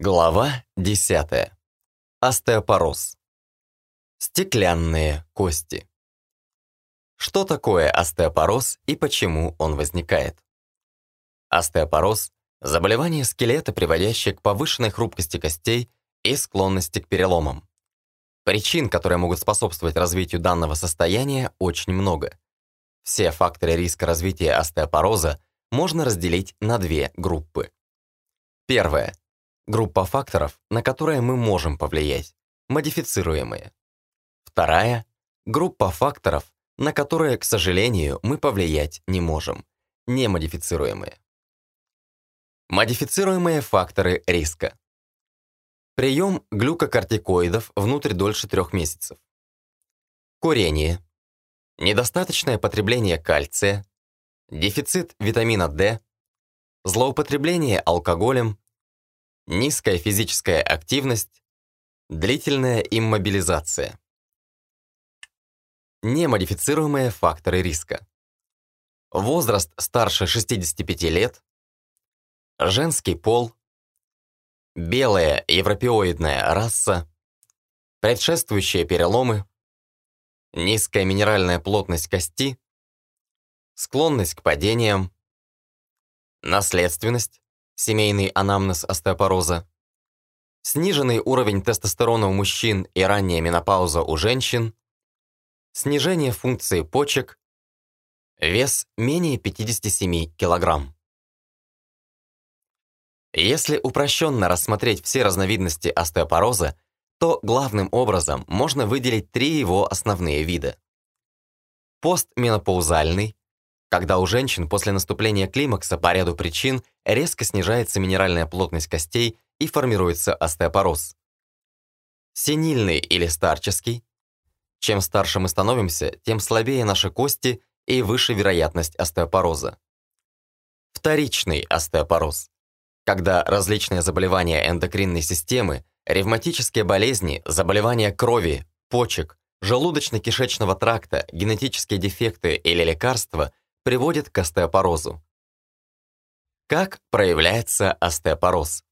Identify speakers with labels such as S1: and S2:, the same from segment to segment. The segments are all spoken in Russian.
S1: Глава 10. Остеопороз. Стеклянные кости. Что такое остеопороз и почему он возникает? Остеопороз – заболевание скелета, приводящее к повышенной хрупкости костей и склонности к переломам. Причин, которые могут способствовать развитию данного состояния, очень много. Все факторы риска развития остеопороза можно разделить на две группы. Первое – Группа факторов, на которые мы можем повлиять, модифицируемые. Вторая – группа факторов, на которые, к сожалению, мы повлиять не можем, немодифицируемые. Модифицируемые факторы риска. Прием глюкокортикоидов внутрь дольше трех месяцев. Курение. Недостаточное потребление кальция. Дефицит витамина D. Злоупотребление алкоголем низкая физическая активность, длительная иммобилизация. Немодифицируемые факторы риска. Возраст старше 65 лет, женский пол, белая европеоидная раса, предшествующие переломы, низкая минеральная плотность кости, склонность к падениям, наследственность, семейный анамнез остеопороза, сниженный уровень тестостерона у мужчин и ранняя менопауза у женщин, снижение функции почек, вес менее 57 кг. Если упрощенно рассмотреть все разновидности остеопороза, то главным образом можно выделить три его основные вида. Постменопаузальный, когда у женщин после наступления климакса по ряду причин резко снижается минеральная плотность костей и формируется остеопороз. Сенильный или старческий. Чем старше мы становимся, тем слабее наши кости и выше вероятность остеопороза. Вторичный остеопороз. Когда различные заболевания эндокринной системы, ревматические болезни, заболевания крови, почек, желудочно-кишечного тракта, генетические дефекты или лекарства – приводит к остеопорозу. Как проявляется остеопороз?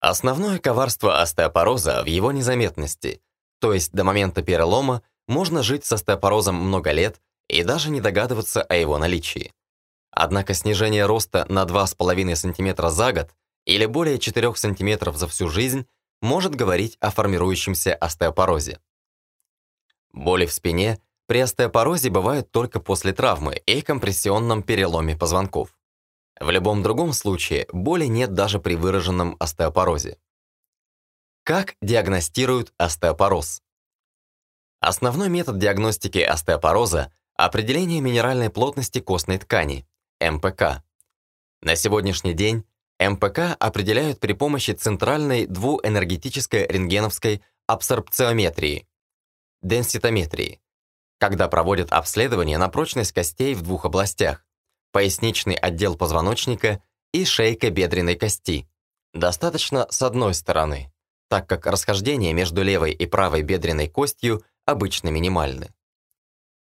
S1: Основное коварство остеопороза в его незаметности, то есть до момента перелома можно жить с остеопорозом много лет и даже не догадываться о его наличии. Однако снижение роста на 2,5 см за год или более 4 см за всю жизнь может говорить о формирующемся остеопорозе. Боли в спине при остеопорозе бывают только после травмы и компрессионном переломе позвонков. В любом другом случае боли нет даже при выраженном остеопорозе. Как диагностируют остеопороз? Основной метод диагностики остеопороза – определение минеральной плотности костной ткани, МПК. На сегодняшний день МПК определяют при помощи центральной двуэнергетической рентгеновской абсорбциометрии, денситометрии, когда проводят обследование на прочность костей в двух областях – поясничный отдел позвоночника и шейка бедренной кости. Достаточно с одной стороны, так как расхождение между левой и правой бедренной костью обычно минимальны.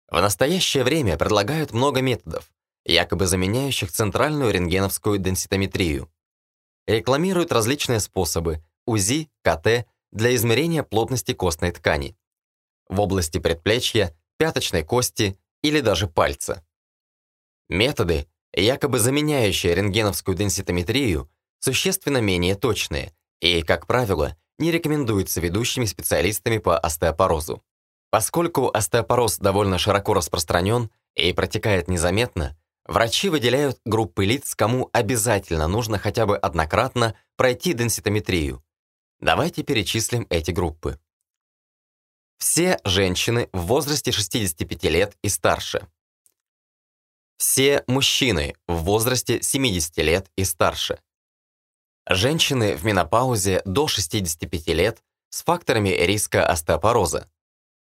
S1: В настоящее время предлагают много методов, якобы заменяющих центральную рентгеновскую денситометрию. Рекламируют различные способы УЗИ, КТ для измерения плотности костной ткани. В области предплечья пяточной кости или даже пальца. Методы, якобы заменяющие рентгеновскую денситометрию, существенно менее точные и, как правило, не рекомендуются ведущими специалистами по остеопорозу. Поскольку остеопороз довольно широко распространен и протекает незаметно, врачи выделяют группы лиц, кому обязательно нужно хотя бы однократно пройти денситометрию. Давайте перечислим эти группы. Все женщины в возрасте 65 лет и старше. Все мужчины в возрасте 70 лет и старше. Женщины в менопаузе до 65 лет с факторами риска остеопороза,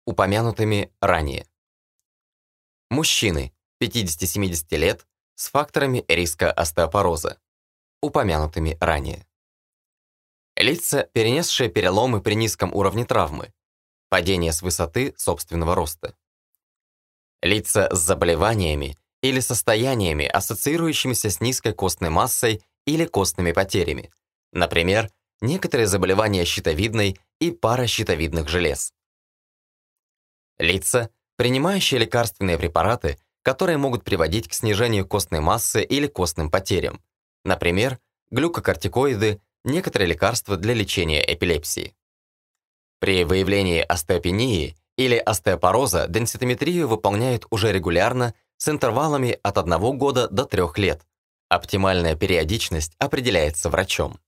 S1: упомянутыми ранее. Мужчины 50-70 лет с факторами риска остеопороза, упомянутыми ранее. Лица, перенесшие переломы при низком уровне травмы, падение с высоты собственного роста. Лица с заболеваниями или состояниями, ассоциирующимися с низкой костной массой или костными потерями, например, некоторые заболевания щитовидной и паращитовидных желез. Лица, принимающие лекарственные препараты, которые могут приводить к снижению костной массы или костным потерям, например, глюкокортикоиды, некоторые лекарства для лечения эпилепсии. При выявлении остеопении или остеопороза денситометрию выполняют уже регулярно с интервалами от 1 года до 3 лет. Оптимальная периодичность определяется врачом.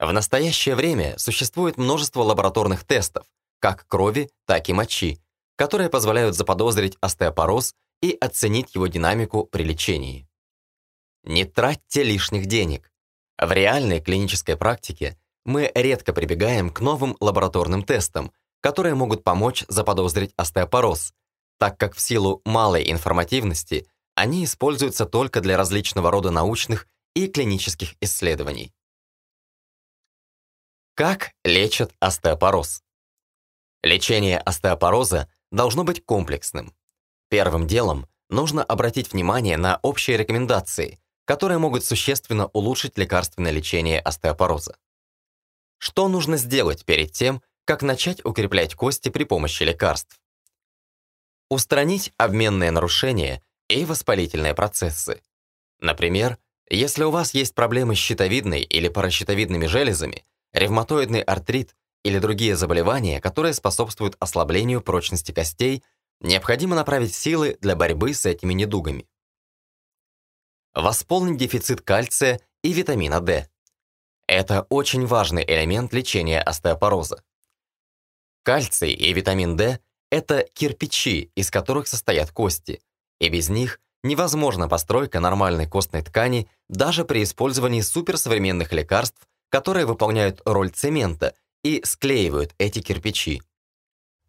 S1: В настоящее время существует множество лабораторных тестов, как крови, так и мочи, которые позволяют заподозрить остеопороз и оценить его динамику при лечении. Не тратьте лишних денег. В реальной клинической практике мы редко прибегаем к новым лабораторным тестам, которые могут помочь заподозрить остеопороз, так как в силу малой информативности они используются только для различного рода научных и клинических исследований. Как лечат остеопороз? Лечение остеопороза должно быть комплексным. Первым делом нужно обратить внимание на общие рекомендации, которые могут существенно улучшить лекарственное лечение остеопороза. Что нужно сделать перед тем, как начать укреплять кости при помощи лекарств? Устранить обменные нарушения и воспалительные процессы. Например, если у вас есть проблемы с щитовидной или паращитовидными железами, ревматоидный артрит или другие заболевания, которые способствуют ослаблению прочности костей, необходимо направить силы для борьбы с этими недугами. Восполнить дефицит кальция и витамина D. Это очень важный элемент лечения остеопороза. Кальций и витамин D – это кирпичи, из которых состоят кости, и без них невозможна постройка нормальной костной ткани даже при использовании суперсовременных лекарств, которые выполняют роль цемента и склеивают эти кирпичи.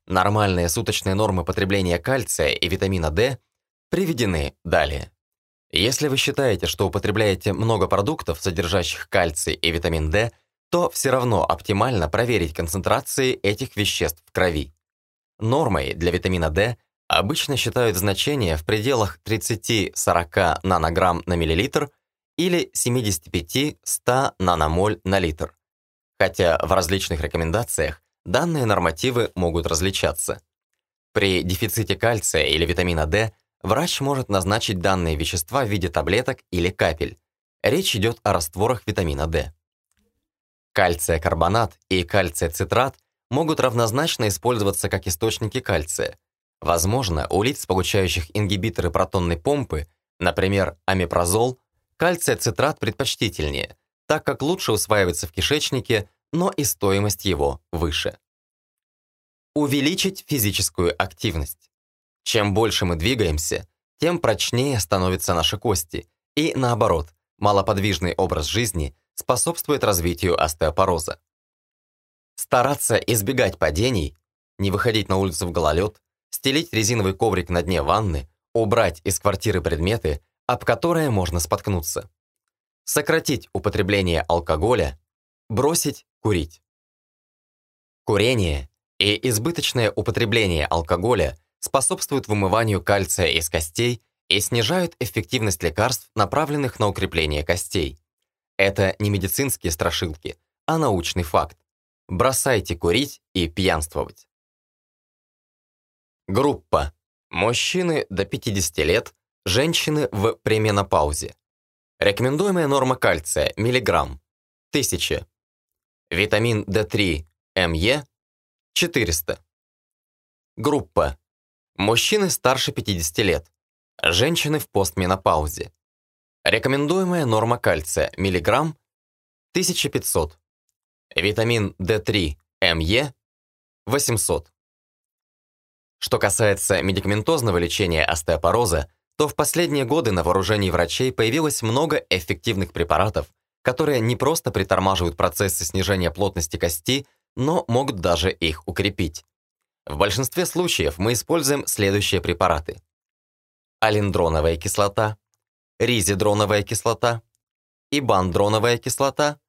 S1: Нормальные суточные нормы потребления кальция и витамина D приведены далее. Если вы считаете, что употребляете много продуктов, содержащих кальций и витамин D, то все равно оптимально проверить концентрации этих веществ в крови. Нормой для витамина D обычно считают значения в пределах 30-40 нанограмм на миллилитр или 75-100 наномоль на литр. Хотя в различных рекомендациях данные нормативы могут различаться. При дефиците кальция или витамина D врач может назначить данные вещества в виде таблеток или капель. Речь идет о растворах витамина D. Кальция-карбонат и кальция-цитрат могут равнозначно использоваться как источники кальция. Возможно, у лиц, получающих ингибиторы протонной помпы, например, амипрозол, кальция-цитрат предпочтительнее, так как лучше усваивается в кишечнике, но и стоимость его выше. Увеличить физическую активность. Чем больше мы двигаемся, тем прочнее становятся наши кости, и наоборот, малоподвижный образ жизни способствует развитию остеопороза. Стараться избегать падений, не выходить на улицу в гололед, стелить резиновый коврик на дне ванны, убрать из квартиры предметы, об которые можно споткнуться. Сократить употребление алкоголя, бросить курить. Курение и избыточное употребление алкоголя способствуют вымыванию кальция из костей и снижают эффективность лекарств, направленных на укрепление костей. Это не медицинские страшилки, а научный факт. Бросайте курить и пьянствовать. Группа. Мужчины до 50 лет, женщины в пременопаузе. Рекомендуемая норма кальция – миллиграмм. 1000. Витамин D3 МЕ – 400. Группа. Мужчины старше 50 лет. Женщины в постменопаузе. Рекомендуемая норма кальция миллиграмм 1500. Витамин D3 МЕ 800. Что касается медикаментозного лечения остеопороза, то в последние годы на вооружении врачей появилось много эффективных препаратов, которые не просто притормаживают процессы снижения плотности кости, но могут даже их укрепить. В большинстве случаев мы используем следующие препараты. Алендроновая кислота, ризидроновая кислота, ибандроновая кислота,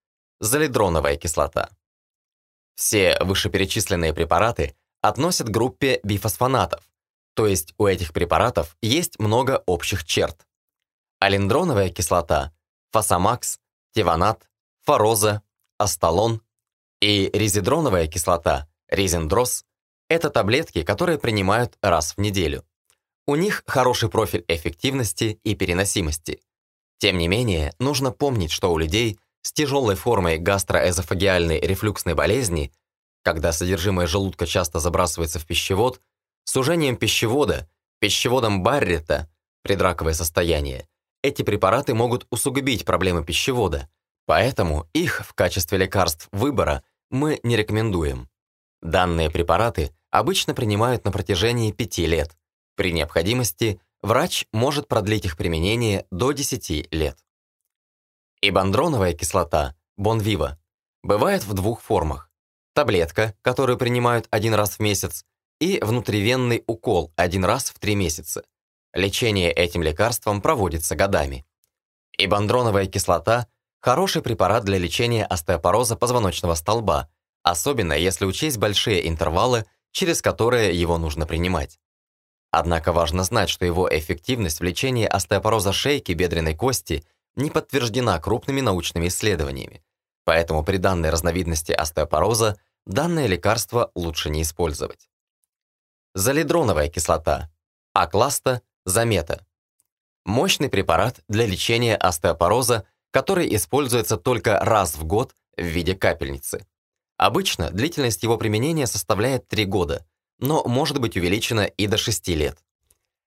S1: залидроновая кислота. Все вышеперечисленные препараты относят к группе бифосфонатов, то есть у этих препаратов есть много общих черт. Алендроновая кислота, фосамакс, тиванат, фороза, асталон, И резидроновая кислота, резиндрос, это таблетки, которые принимают раз в неделю. У них хороший профиль эффективности и переносимости. Тем не менее, нужно помнить, что у людей с тяжелой формой гастроэзофагиальной рефлюксной болезни, когда содержимое желудка часто забрасывается в пищевод, сужением пищевода, пищеводом Баррета, предраковое состояние, эти препараты могут усугубить проблемы пищевода, поэтому их в качестве лекарств выбора мы не рекомендуем. Данные препараты обычно принимают на протяжении 5 лет. При необходимости врач может продлить их применение до 10 лет. Ибандроновая кислота, Бонвива, бывает в двух формах. Таблетка, которую принимают один раз в месяц, и внутривенный укол один раз в 3 месяца. Лечение этим лекарством проводится годами. Ибандроновая кислота – хороший препарат для лечения остеопороза позвоночного столба, особенно если учесть большие интервалы, через которые его нужно принимать. Однако важно знать, что его эффективность в лечении остеопороза шейки бедренной кости не подтверждена крупными научными исследованиями, поэтому при данной разновидности остеопороза данное лекарство лучше не использовать. Залидроновая кислота, А-класта Замета. Мощный препарат для лечения остеопороза, который используется только раз в год в виде капельницы. Обычно длительность его применения составляет 3 года, но может быть увеличена и до 6 лет.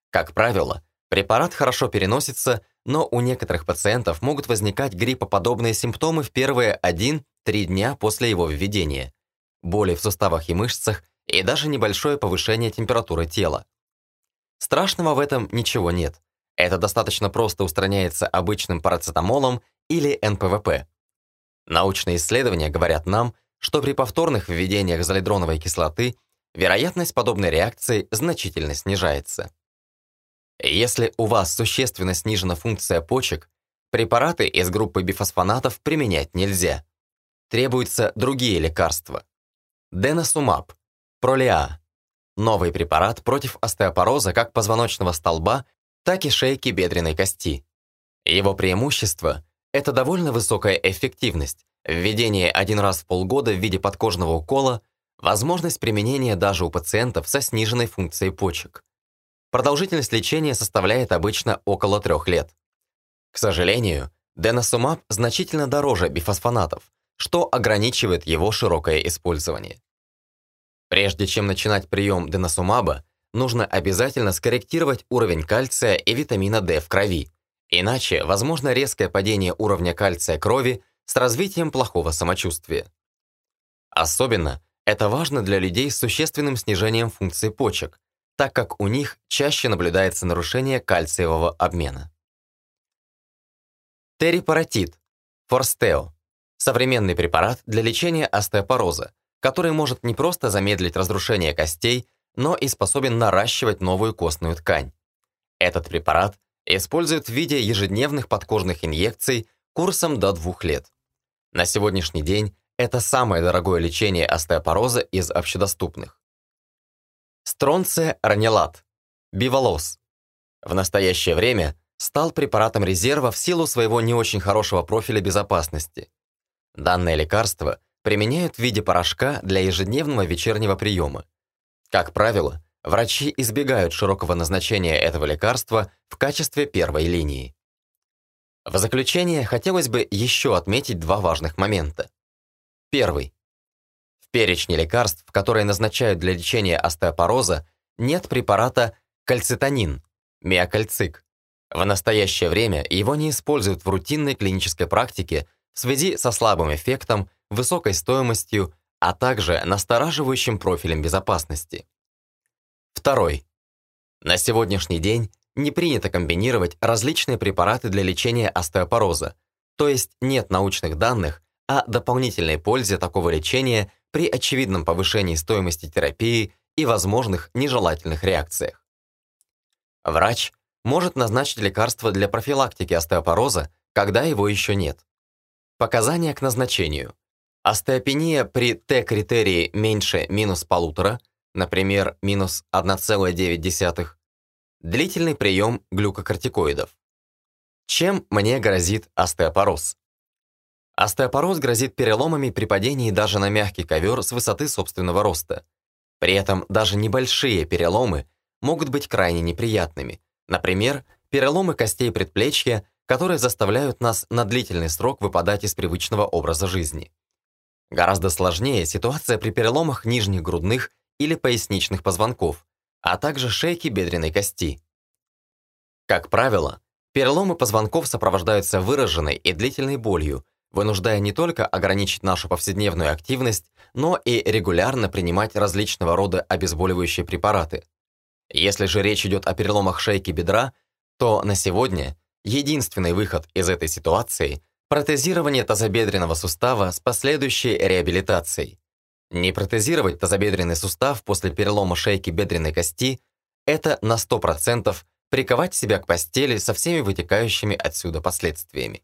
S1: Как правило, препарат хорошо переносится, но у некоторых пациентов могут возникать гриппоподобные симптомы в первые 1-3 дня после его введения, боли в суставах и мышцах и даже небольшое повышение температуры тела. Страшного в этом ничего нет. Это достаточно просто устраняется обычным парацетамолом или НПВП. Научные исследования говорят нам, что при повторных введениях залидроновой кислоты вероятность подобной реакции значительно снижается. Если у вас существенно снижена функция почек, препараты из группы бифосфонатов применять нельзя. Требуются другие лекарства. Деносумаб, пролиа, Новый препарат против остеопороза как позвоночного столба, так и шейки бедренной кости. Его преимущество – это довольно высокая эффективность, введение один раз в полгода в виде подкожного укола, возможность применения даже у пациентов со сниженной функцией почек. Продолжительность лечения составляет обычно около трех лет. К сожалению, деносумаб значительно дороже бифосфонатов, что ограничивает его широкое использование. Прежде чем начинать прием деносумаба, нужно обязательно скорректировать уровень кальция и витамина D в крови, иначе возможно резкое падение уровня кальция крови с развитием плохого самочувствия. Особенно это важно для людей с существенным снижением функции почек, так как у них чаще наблюдается нарушение кальциевого обмена. Терипаратит, Форстео – современный препарат для лечения остеопороза, который может не просто замедлить разрушение костей, но и способен наращивать новую костную ткань. Этот препарат используют в виде ежедневных подкожных инъекций курсом до двух лет. На сегодняшний день это самое дорогое лечение остеопороза из общедоступных. Стронция ранилат, биволос. В настоящее время стал препаратом резерва в силу своего не очень хорошего профиля безопасности. Данное лекарство применяют в виде порошка для ежедневного вечернего приема. Как правило, врачи избегают широкого назначения этого лекарства в качестве первой линии. В заключение хотелось бы еще отметить два важных момента. Первый. В перечне лекарств, которые назначают для лечения остеопороза, нет препарата кальцитонин, миокальцик. В настоящее время его не используют в рутинной клинической практике в связи со слабым эффектом высокой стоимостью, а также настораживающим профилем безопасности. Второй. На сегодняшний день не принято комбинировать различные препараты для лечения остеопороза, то есть нет научных данных о дополнительной пользе такого лечения при очевидном повышении стоимости терапии и возможных нежелательных реакциях. Врач может назначить лекарство для профилактики остеопороза, когда его еще нет. Показания к назначению. Остеопения при Т-критерии меньше минус полутора, например, минус 1,9, длительный прием глюкокортикоидов. Чем мне грозит остеопороз? Остеопороз грозит переломами при падении даже на мягкий ковер с высоты собственного роста. При этом даже небольшие переломы могут быть крайне неприятными. Например, переломы костей предплечья, которые заставляют нас на длительный срок выпадать из привычного образа жизни. Гораздо сложнее ситуация при переломах нижних грудных или поясничных позвонков, а также шейки бедренной кости. Как правило, переломы позвонков сопровождаются выраженной и длительной болью, вынуждая не только ограничить нашу повседневную активность, но и регулярно принимать различного рода обезболивающие препараты. Если же речь идет о переломах шейки бедра, то на сегодня единственный выход из этой ситуации – протезирование тазобедренного сустава с последующей реабилитацией. Не протезировать тазобедренный сустав после перелома шейки бедренной кости – это на 100% приковать себя к постели со всеми вытекающими отсюда последствиями.